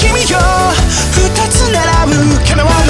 君よ。二つ並ぶ。叶わない